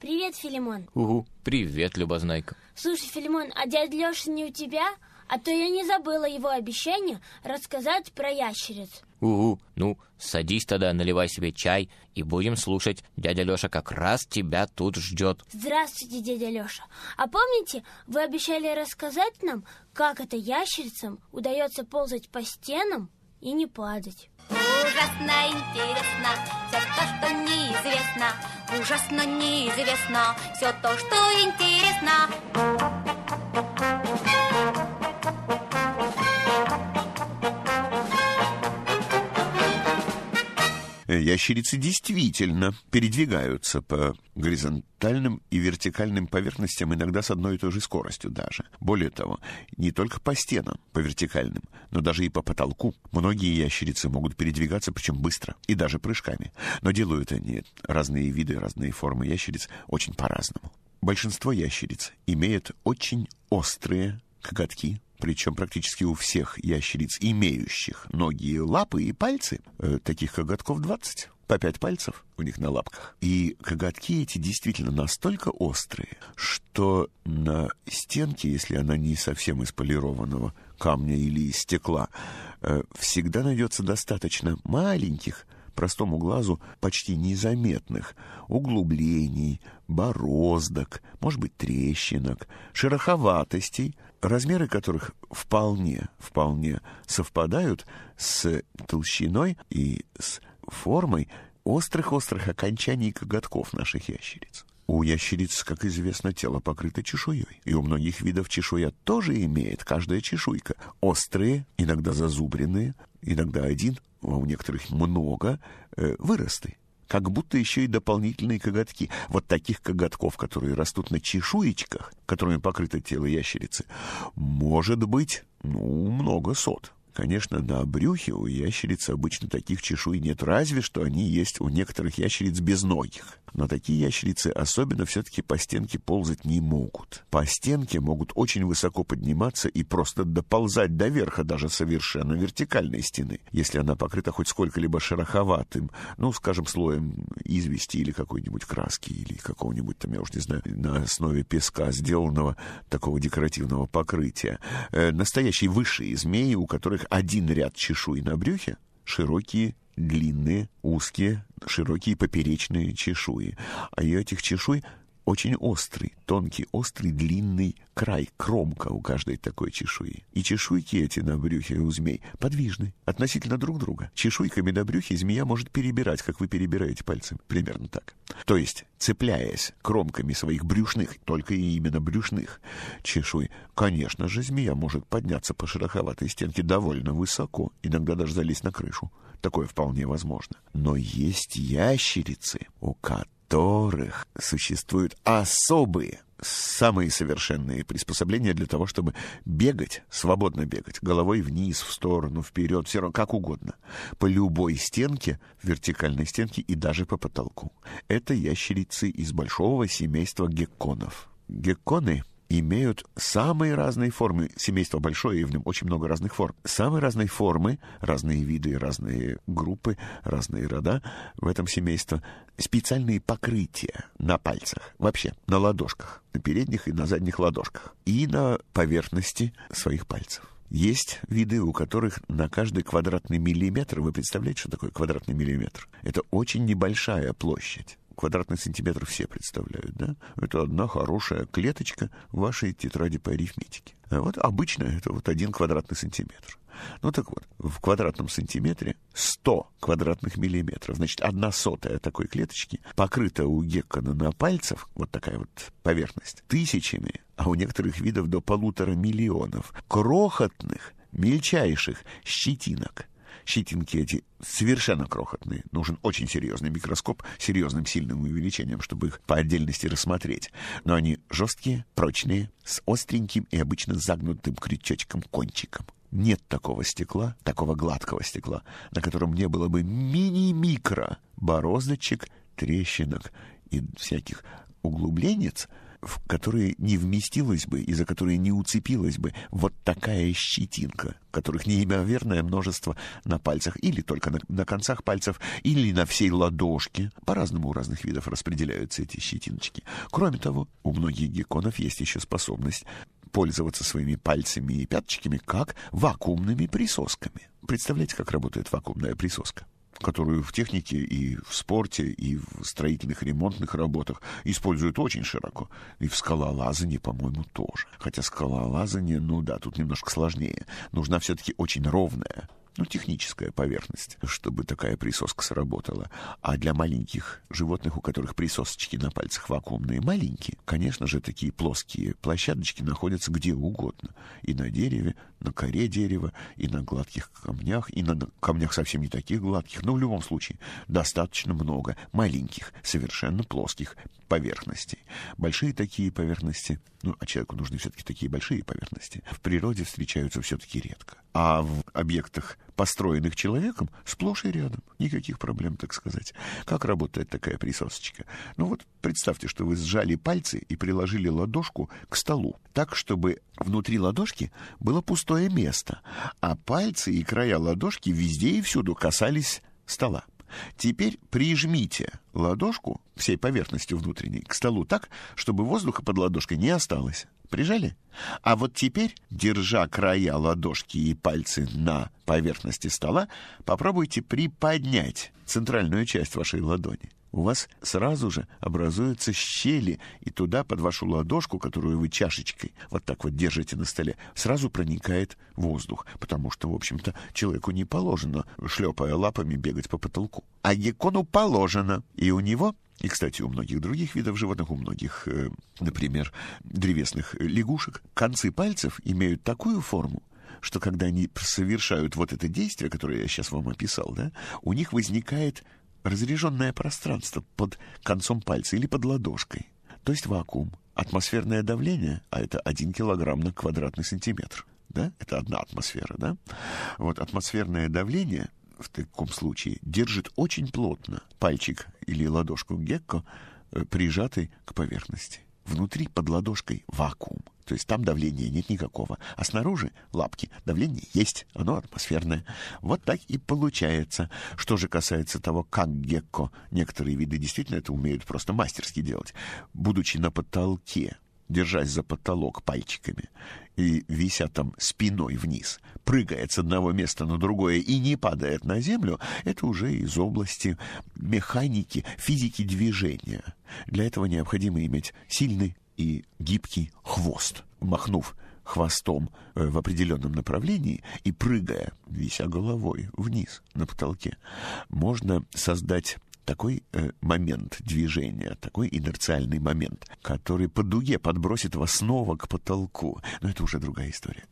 Привет, Филимон. Угу, привет, Любознайка. Слушай, Филимон, а дядя Леша не у тебя? А то я не забыла его обещание рассказать про ящериц. Угу, ну, садись тогда, наливай себе чай и будем слушать. Дядя Леша как раз тебя тут ждет. Здравствуйте, дядя Леша. А помните, вы обещали рассказать нам, как это ящерицам удается ползать по стенам и не падать? Ужасно интересно все то, что неизвестно. Ужасно неизвестно все то, что интересно. Ящерицы действительно передвигаются по горизонтальным и вертикальным поверхностям, иногда с одной и той же скоростью даже. Более того, не только по стенам, по вертикальным, но даже и по потолку. Многие ящерицы могут передвигаться, причем быстро, и даже прыжками. Но делают они разные виды, разные формы ящериц очень по-разному. Большинство ящериц имеют очень острые коготки, причем практически у всех ящериц, имеющих ноги, лапы и пальцы, э, таких коготков 20 по пять пальцев у них на лапках. И коготки эти действительно настолько острые, что на стенке, если она не совсем из полированного камня или из стекла, э, всегда найдется достаточно маленьких, простому глазу почти незаметных углублений, бороздок, может быть, трещинок, шероховатостей, размеры которых вполне, вполне совпадают с толщиной и с формой острых-острых окончаний коготков наших ящериц. У ящериц, как известно, тело покрыто чешуей. И у многих видов чешуя тоже имеет каждая чешуйка. Острые, иногда зазубренные, иногда один, а у некоторых много, э, выросты. Как будто еще и дополнительные коготки. Вот таких коготков, которые растут на чешуечках, которыми покрыто тело ящерицы, может быть, ну, много сот. Конечно, на брюхе у ящериц обычно таких чешуй нет, разве что они есть у некоторых ящериц безногих. Но такие ящерицы особенно все-таки по стенке ползать не могут. По стенке могут очень высоко подниматься и просто доползать до верха даже совершенно вертикальной стены, если она покрыта хоть сколько-либо шероховатым, ну, скажем, слоем извести или какой-нибудь краски, или какого-нибудь там, я уж не знаю, на основе песка сделанного такого декоративного покрытия. Э, настоящие высшие змеи, у которых один ряд чешуй на брюхе, широкие, длинные, узкие, широкие поперечные чешуи. А этих чешуй очень острый, тонкий, острый, длинный край, кромка у каждой такой чешуи. И чешуйки эти на брюхе у змей подвижны относительно друг друга. Чешуйками на брюхе змея может перебирать, как вы перебираете пальцем. Примерно так. То есть, цепляясь кромками своих брюшных, только и именно брюшных чешуй, конечно же, змея может подняться по шероховатой стенке довольно высоко, иногда даже залезть на крышу. Такое вполне возможно. Но есть ящерицы, у которых которых существуют особые, самые совершенные приспособления для того, чтобы бегать, свободно бегать, головой вниз, в сторону, вперед, все равно, как угодно, по любой стенке, вертикальной стенке и даже по потолку. Это ящерицы из большого семейства гекконов. Гекконы имеют самые разные формы. Семейство большое, и в нем очень много разных форм. Самые разные формы, разные виды, разные группы, разные рода в этом семействе. Специальные покрытия на пальцах, вообще на ладошках, на передних и на задних ладошках. И на поверхности своих пальцев. Есть виды, у которых на каждый квадратный миллиметр, вы представляете, что такое квадратный миллиметр? Это очень небольшая площадь квадратный сантиметр все представляют, да? Это одна хорошая клеточка вашей тетради по арифметике. А вот обычно это вот один квадратный сантиметр. Ну так вот, в квадратном сантиметре 100 квадратных миллиметров, значит, одна сотая такой клеточки, покрыта у геккона на пальцах, вот такая вот поверхность, тысячами, а у некоторых видов до полутора миллионов крохотных, мельчайших щетинок – щетинки эти совершенно крохотные. Нужен очень серьезный микроскоп с серьезным сильным увеличением, чтобы их по отдельности рассмотреть. Но они жесткие, прочные, с остреньким и обычно загнутым крючочком-кончиком. Нет такого стекла, такого гладкого стекла, на котором не было бы мини-микро бороздочек, трещинок и всяких углубленец, в которые не вместилась бы и за которые не уцепилась бы вот такая щетинка, которых неимоверное множество на пальцах, или только на, на концах пальцев, или на всей ладошке. По-разному у разных видов распределяются эти щетиночки. Кроме того, у многих гекконов есть еще способность пользоваться своими пальцами и пяточками как вакуумными присосками. Представляете, как работает вакуумная присоска? Которую в технике и в спорте, и в строительных ремонтных работах используют очень широко. И в скалолазании, по-моему, тоже. Хотя скалолазание, ну да, тут немножко сложнее. Нужна все-таки очень ровная ну, техническая поверхность, чтобы такая присоска сработала. А для маленьких животных, у которых присосочки на пальцах вакуумные, маленькие, конечно же, такие плоские площадочки находятся где угодно. И на дереве, на коре дерева, и на гладких камнях, и на камнях совсем не таких гладких. Но в любом случае достаточно много маленьких, совершенно плоских поверхностей. Большие такие поверхности, ну, а человеку нужны все-таки такие большие поверхности, в природе встречаются все-таки редко. А в объектах, построенных человеком, сплошь и рядом. Никаких проблем, так сказать. Как работает такая присосочка? Ну вот, представьте, что вы сжали пальцы и приложили ладошку к столу, так, чтобы внутри ладошки было пустое место, а пальцы и края ладошки везде и всюду касались стола. Теперь прижмите ладошку всей поверхностью внутренней к столу так, чтобы воздуха под ладошкой не осталось. Прижали? А вот теперь, держа края ладошки и пальцы на поверхности стола, попробуйте приподнять центральную часть вашей ладони у вас сразу же образуются щели, и туда под вашу ладошку, которую вы чашечкой вот так вот держите на столе, сразу проникает воздух, потому что, в общем-то, человеку не положено, шлепая лапами, бегать по потолку. А геккону положено, и у него и, кстати, у многих других видов животных, у многих, э, например, древесных лягушек, концы пальцев имеют такую форму, что когда они совершают вот это действие, которое я сейчас вам описал, да, у них возникает разреженное пространство под концом пальца или под ладошкой, то есть вакуум. Атмосферное давление, а это один килограмм на квадратный сантиметр, да, это одна атмосфера, да. Вот атмосферное давление в таком случае держит очень плотно пальчик или ладошку гекко, э, прижатый к поверхности. Внутри под ладошкой вакуум. То есть там давления нет никакого. А снаружи лапки давление есть, оно атмосферное. Вот так и получается. Что же касается того, как гекко, некоторые виды действительно это умеют просто мастерски делать. Будучи на потолке, держась за потолок пальчиками и вися там спиной вниз, прыгает с одного места на другое и не падает на землю, это уже из области механики, физики движения. Для этого необходимо иметь сильный и гибкий хвост. Махнув хвостом э, в определенном направлении и прыгая, вися головой вниз на потолке, можно создать такой э, момент движения, такой инерциальный момент, который по дуге подбросит вас снова к потолку. Но это уже другая история.